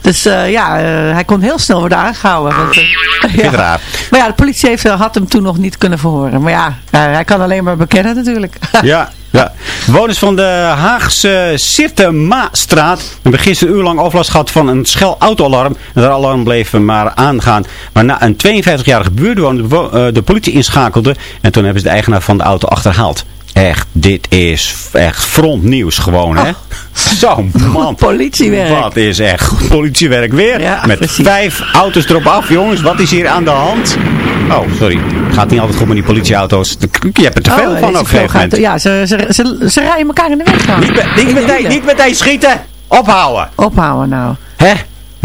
Dus eh, ja, eh, hij kon heel snel worden aangehouden. Want, eh, je het raar? maar ja, de politie heeft, eh, had hem toen nog niet kunnen verhoren. Maar ja, eh, hij kan alleen maar bekennen natuurlijk. Ja, ja. Bewoners van de Haagse Sirte-Maastraat hebben gisteren een uur lang overlast gehad van een schel autoalarm. En dat alarm bleef maar aangaan. Waarna een 52-jarige buurtbewoner de, bewo- eh, de politie inschakelde. En toen hebben ze de eigenaar van de auto achterhaald. Echt, dit is echt frontnieuws gewoon, hè? Zo, man. politiewerk. Wat is echt goed politiewerk weer. Ja, Met precies. vijf auto's erop af, jongens. Wat is hier aan de hand? Oh, sorry. Gaat niet altijd goed met die politieauto's. Je hebt er te veel Oh, van op een gegeven moment. Ja, ze, ze, ze, ze rijden elkaar in de weg. Niet, met- niet, meteen, niet meteen schieten. Ophouden. Ophouden nou. Hè?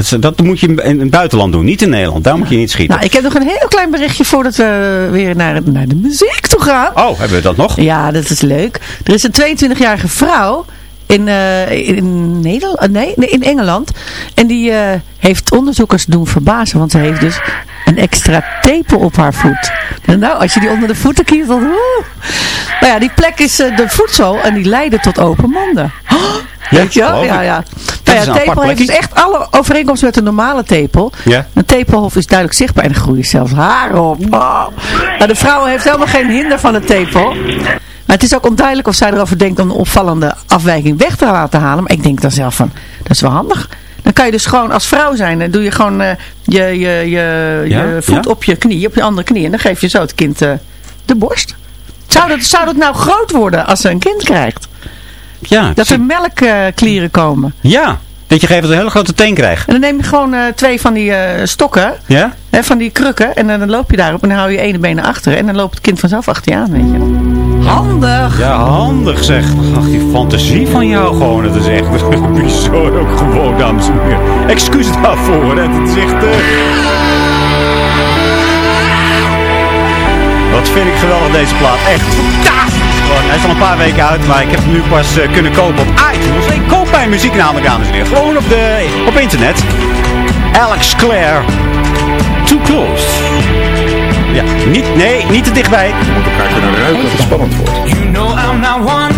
Dat, dat moet je in, het buitenland doen, niet in Nederland. Daar moet je niet schieten. Nou, ik heb nog een heel klein berichtje voordat we weer naar, naar de muziek toe gaan. Oh, hebben we dat nog? Ja, dat is leuk. Er is een 22-jarige vrouw in, eh, in, Nederland, eh, nee, nee, in Engeland. En die eh, heeft onderzoekers doen verbazen. Want ze heeft dus een extra tepel op haar voet. En nou, als je die onder de voeten kiest, dan... woe. Nou ja, die plek is eh, de voedsel en die leiden tot open monden. Weet je geloof Ja, ik. ja. Nou ja, een tepel heeft dus echt alle overeenkomsten met een normale tepel. Ja. Een tepelhof is duidelijk zichtbaar en er groeien zelfs haren op. Oh. Nou, de vrouw heeft helemaal geen hinder van de tepel. Maar het is ook onduidelijk of zij erover denkt om een opvallende afwijking weg te laten halen. Maar ik denk dan zelf van, dat is wel handig. Dan kan je dus gewoon als vrouw zijn. Dan doe je gewoon eh, je, je, je, Ja? je voet Ja? op je knie, op je andere knie. En dan geef je zo het kind eh, de borst. Zou dat, zou dat nou groot worden als ze een kind krijgt? Ja, Dat er melkklieren komen. ja. Dat je geeft een hele grote teen krijgt. En dan neem je gewoon eh, twee van die stokken, Ja? hè, van die krukken. En dan loop je daarop en dan hou je ene been naar achteren. En dan loopt het kind vanzelf achter je aan, weet je. Handig! Ja, handig zeg. Ach, die fantasie van jou gewoon. Het is echt bizar ook gewoon, dames en heren. Excuus daarvoor. Het is echt... eh, Wat vind ik geweldig deze plaat. Echt fantastisch. Hij is al een paar weken uit, maar ik heb hem nu pas eh, kunnen kopen op iTunes. Ik koop mijn muziek namelijk, dames en heren. Gewoon op, de, op internet. Alex Clare. Too close. Ja, niet, nee, niet te dichtbij. Je moet elkaar kunnen ruiken dat het spannend wordt. You know I'm not one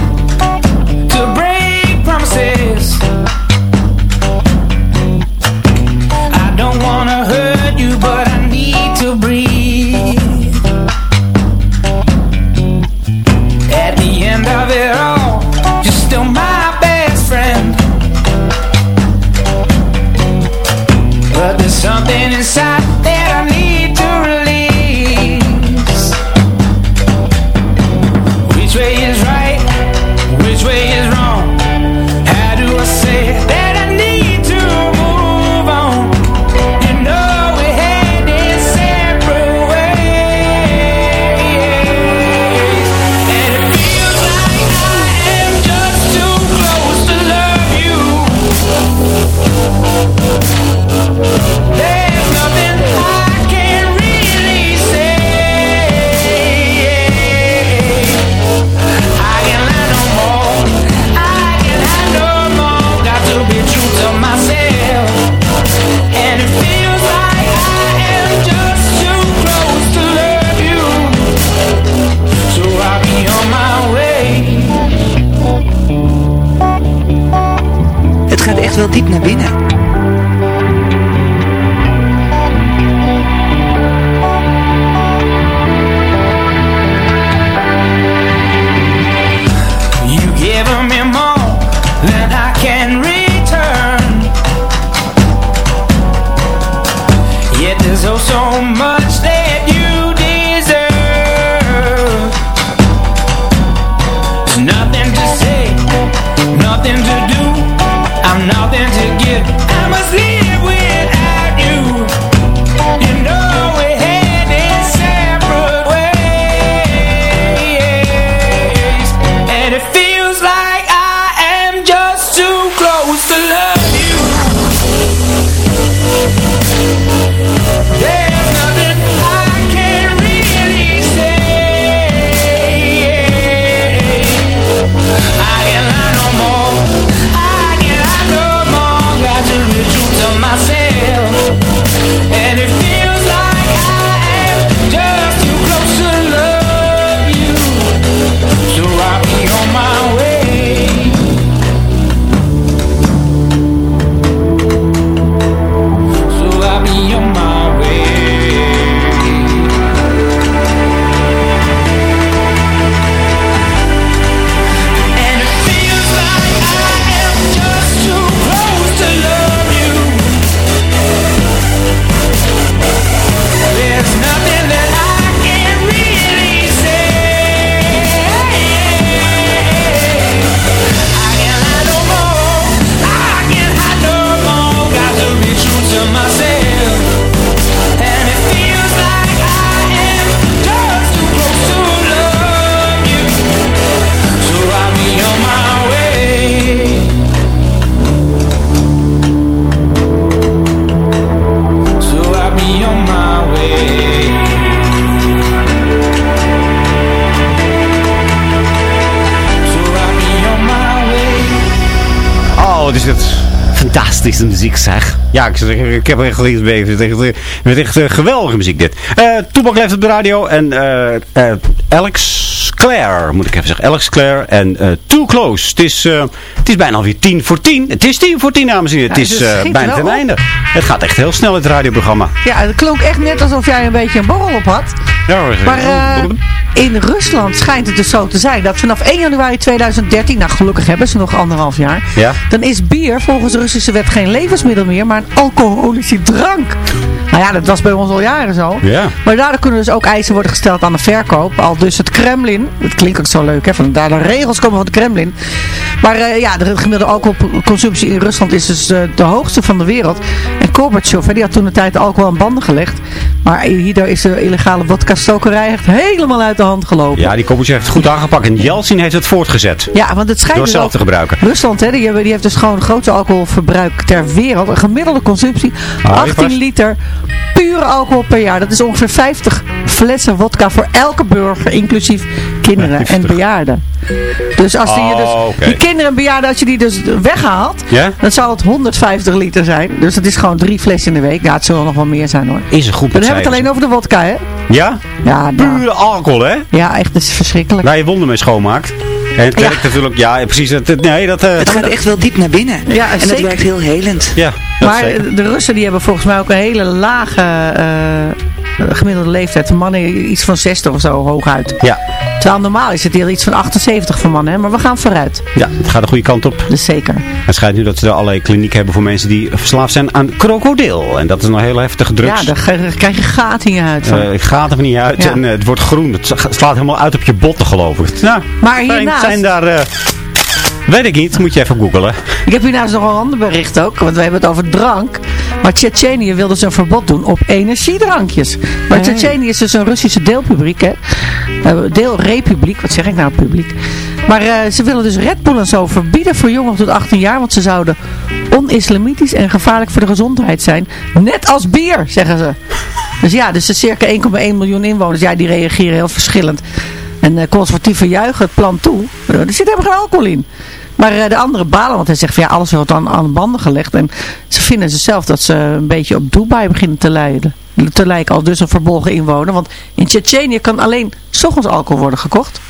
muziek zeg. Ja, ik, zeg, ik heb er echt iets mee. Het is echt, eh, geweldige muziek dit. Eh Toebak leeft op de radio en eh, eh, Alex Claire, moet ik even zeggen. Alex Claire en eh, Too Close. Het is, eh, het is bijna alweer tien voor tien. Het is tien voor tien, dames en heren. Ja, het is dus eh, bijna ten einde. Het gaat echt heel snel, het radioprogramma. Ja, het klonk echt net alsof jij een beetje een borrel op had. Maar eh, in Rusland schijnt het dus zo te zijn dat vanaf 1 januari 2013, nou gelukkig hebben ze nog anderhalf jaar, Ja. dan is bier volgens de Russische wet geen levensmiddel meer, maar een alcoholische drank. Nou ja, dat was bij ons al jaren zo. Ja. Maar daardoor kunnen dus ook eisen worden gesteld aan de verkoop. Al dus het Kremlin, het klinkt ook zo leuk hè, van daar de regels komen van het Kremlin. Maar eh, ja, de gemiddelde alcoholconsumptie in Rusland is dus eh, de hoogste van de wereld. En Gorbachev, die had toen de tijd alcohol aan banden gelegd. Maar hierdoor is de illegale vodka-stokerij echt helemaal uit de hand gelopen. Ja, die Koppeltje heeft het goed aangepakt. En Yeltsin heeft het voortgezet. Ja, want het schijnt Door dus zelf te gebruiken. Rusland, hè, die, hebben, die heeft dus gewoon het grootste alcoholverbruik ter wereld. Een gemiddelde consumptie, Ah, 18 vast. liter pure alcohol per jaar. Dat is ongeveer 50 flessen vodka voor elke burger, inclusief kinderen en bejaarden. Dus als die, je dus, Oh, die kinderen en bejaarden, als je die dus weghaalt, dan zou het 150 liter zijn. Dus dat is gewoon drie flessen in de week. Ja, het zullen nog wel meer zijn hoor. Is een goed Maar dan hebben we het alleen over de vodka, hè? Ja? Ja, nou, Pure alcohol, hè? ja echt, dat is verschrikkelijk. Waar je wonden mee schoonmaakt. En het Ja. werkt natuurlijk, ja, precies. Het, het- nee, dat, eh, Het gaat echt wel diep naar binnen. Ja, en zeker. dat werkt heel helend. ja, Maar zeker. de Russen die hebben volgens mij ook een hele lage eh, gemiddelde leeftijd. De mannen iets van 60 of zo hooguit. Ja. Terwijl normaal is het hier iets van 78 voor mannen. Hè? Maar we gaan vooruit. ja, het gaat de goede kant op. Dus zeker. Het schijnt nu dat ze er allerlei klinieken hebben voor mensen die verslaafd zijn aan krokodil. En dat is nog heel heftige drugs. Ja, daar krijg je gaten in je huid van. Eh, het gaat er niet uit Ja. en eh, het wordt groen. Het sla- slaat helemaal uit op je botten, geloof ik. Nou, maar hiernaast, zijn daar... weet ik niet, moet je even googelen. ik heb hiernaast nog een ander bericht ook. Want we hebben het over drank. Maar Tsjetsjenië wil dus een verbod doen op energiedrankjes. Maar Tsjetsjenië is dus een Russische deelpubliek. Hè? Eh, deelrepubliek, wat zeg ik nou publiek. Maar eh, ze willen dus Red Bull en zo verbieden voor jongeren tot 18 jaar. Want ze zouden on-islamitisch en gevaarlijk voor de gezondheid zijn. Net als bier, zeggen ze. Dus ja, dus de circa 1,1 miljoen inwoners, ja, die reageren heel verschillend. En uh, conservatieven juichen het plan toe. Er zit helemaal geen alcohol in. Maar uh, de andere balen, want hij zegt van ja, alles wordt aan, aan de banden gelegd. En ze vinden ze zelf dat ze een beetje op Dubai beginnen te lijden. Te lijken al dus een verbolgen inwoner. Want in Tsjetsjenië kan alleen 's ochtends alcohol worden gekocht.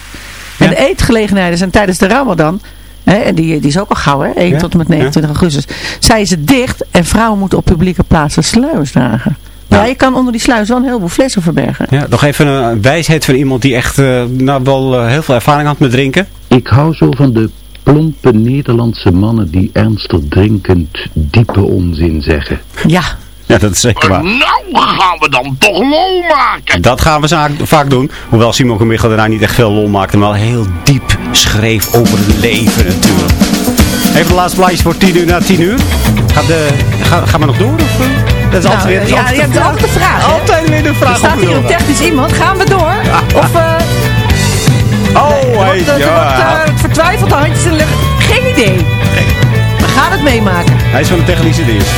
En de eetgelegenheden zijn tijdens de Ramadan. Hè, en die, die is ook al gauw, hè? 1 Ja, tot en met 29 augustus. Zijn ze dicht en vrouwen moeten op publieke plaatsen sluiers dragen. Ja, je kan onder die sluis wel een heleboel flessen verbergen. Ja, nog even een wijsheid van iemand die echt eh, nou, wel eh, heel veel ervaring had met drinken. Ik hou zo van de plompe Nederlandse mannen die ernstig drinkend diepe onzin zeggen. Ja. Ja, dat is zeker waar. Nou gaan we dan toch lol maken. Dat gaan we vaak doen. Hoewel Simon Gemichel daarna niet echt veel lol maakte, maar wel heel diep schreef over het leven natuurlijk. Even de laatste plaatjes voor 10 uur na 10 uur. Gaat de, ga, gaan we nog door? Of, eh? Dat is altijd weer dat is ja, altijd hebt vraag. altijd de vraag. hè? Altijd weer de vraag. Er staat hier een technisch iemand. Gaan we door? Of eh Oh, nee, hey, wordt, ja. wordt, eh, vertwijfeld handjes in de lucht. Geen idee. We gaan het meemaken. Hij is van de technische dienst.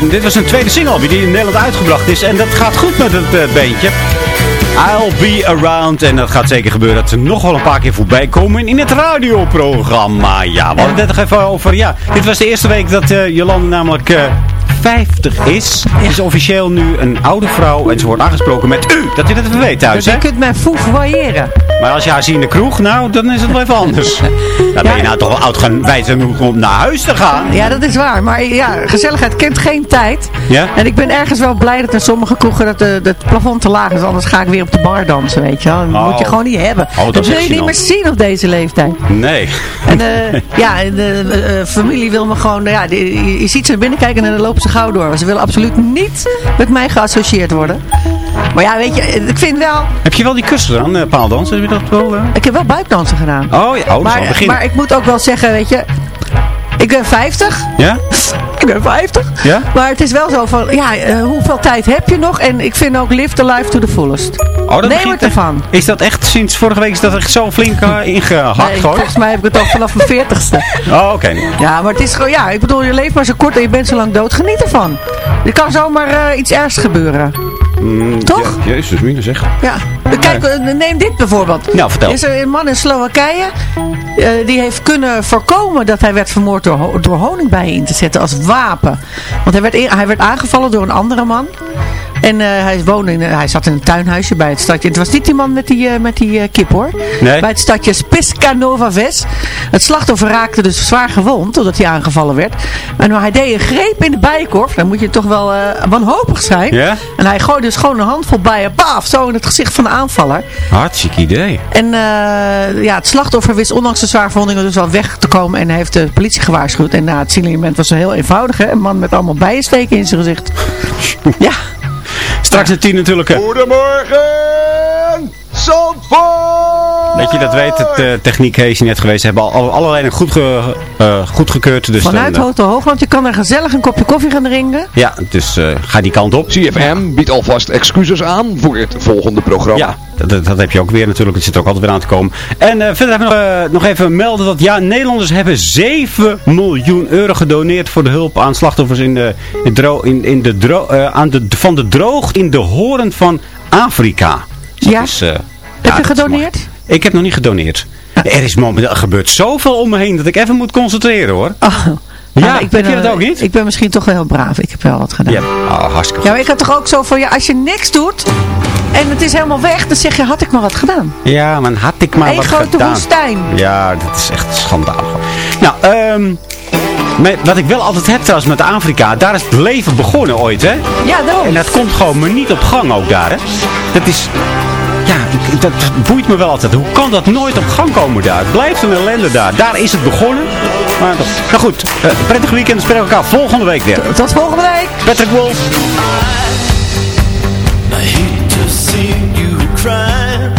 En dit was een tweede single die in Nederland uitgebracht is. En dat gaat goed met het uh, beentje. I'll be around. En dat gaat zeker gebeuren dat ze nog wel een paar keer voorbij komen in het radioprogramma. Ja, we hadden het net nog even over. Ja, dit was de eerste week dat uh, namelijk... Uh, 50 is. Is officieel nu een oude vrouw en ze wordt aangesproken met u. Dat je dat even weet thuis, dus hè? je kunt mij foef variëren. Maar als je haar ziet in de kroeg, nou, dan is het wel even anders. Dan ben je nou toch wel oud gaan wijzen om naar huis te gaan. Ja, dat is waar. Maar ja, gezelligheid kent geen tijd. Ja? En ik ben ergens wel blij dat in sommige kroegen dat de, het plafond te laag is. Anders ga ik weer op de bar dansen, weet je wel. Dat Oh. moet je gewoon niet hebben. Oh, dat dat wil je niet meer zien op deze leeftijd. Nee. En eh, ja, de eh, familie wil me gewoon... ja, die- je, je ziet ze binnenkijken en dan lopen ze gauw door. Ze willen absoluut niet met mij geassocieerd worden. Maar ja, weet je, ik vind wel... Heb je wel die kussen aan, uh, paaldans? Heb je dat wel? eh? Ik heb wel buikdansen gedaan. Oh ja, oh, maar ik moet ook wel zeggen, weet je... Ik ben 50. Ja? Ik ben 50. Ja? Maar het is wel zo van, ja, eh, hoeveel tijd heb je nog? En ik vind ook live the life to the fullest. Oh, dat Neem het ervan. Is dat echt sinds vorige week is dat echt zo flink uh, ingehakt Nee, gewoon? volgens mij heb ik het al vanaf mijn 40ste. Oh, oké. Ja, maar het is gewoon, ja, ik bedoel, je leeft maar zo kort en je bent zo lang dood. Geniet ervan. Er kan zomaar eh, iets ergs gebeuren. Mm, Toch? Ja, jezus, Mina zeg. Ja. Kijk, eh, neem dit bijvoorbeeld. Nou, vertel. Er is er een man in Slowakije. Eh, die heeft kunnen voorkomen dat hij werd vermoord door, door honingbijen in te zetten als wapen. Want hij werd, in- hij werd aangevallen door een andere man. En eh, hij, woonde in, hij zat in een tuinhuisje bij het stadje. Het was niet die man met die, eh, met die eh, kip hoor. Nee. Bij het stadje Piscanova Ves. Het slachtoffer raakte dus zwaar gewond doordat hij aangevallen werd. En hij deed een greep in de bijenkorf. Dan moet je toch wel eh, wanhopig zijn. Ja? En hij gooide dus gewoon een handvol bijen. Baaf, zo in het gezicht van de aanvaller. Hartstikke idee. En eh, ja, het slachtoffer wist ondanks de zware verwondingen dus wel weg te komen. En hij heeft de politie gewaarschuwd. En na het signalement was het heel eenvoudig. Hè? Een man met allemaal bijensteken in zijn gezicht. ja. Straks het tien natuurlijk. Goedemorgen, Zandvoort! Dat je dat weet, het uh, techniek is hier net geweest. Ze hebben al, al- allerlei goed, ge, uh, goedgekeurd. Dus Vanuit dan, uh, Hotel Hoogland. Je kan er gezellig een kopje koffie gaan drinken. Ja, dus uh, ga die kant op. CFM biedt alvast excuses aan voor het volgende programma. Ja, dat, dat heb je ook weer natuurlijk. Het zit ook altijd weer aan te komen. En uh, verder hebben we nog, uh, nog even melden dat ja, Nederlanders hebben 7 miljoen euro gedoneerd voor de hulp aan slachtoffers in de, in dro in, in de dro uh, aan de, van de droog in de horen van Afrika. Dus ja. Is, heb ja, je gedoneerd? Ik heb nog niet gedoneerd. Er is momenteel er gebeurt zoveel om me heen dat ik even moet concentreren hoor. Oh. Ja, ja ik ben dat ook niet? Ik ben misschien toch wel heel braaf. Ik heb wel wat gedaan. Ja, oh, hartstikke Ja, maar ik had toch ook zo van, ja, als je niks doet en het is helemaal weg, dan zeg je, had ik maar wat gedaan. Ja, maar had ik maar Eén wat grote gedaan. woestijn. Ja, dat is echt schandalig. Nou, um, wat ik wel altijd heb trouwens met Afrika, daar is het leven begonnen ooit, hè? Ja, daarom. En dat komt gewoon maar niet op gang ook daar, hè? Dat is... Ja, dat boeit me wel altijd. Hoe kan dat nooit op gang komen daar? Het blijft een ellende daar. Daar is het begonnen. Maar dat, nou goed, uh, prettig weekend. We spreken elkaar volgende week weer. Tot volgende week. Patrick Wolf. I hate to see you cry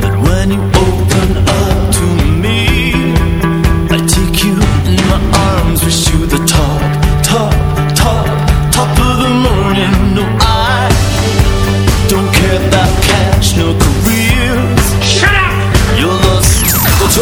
But when you open up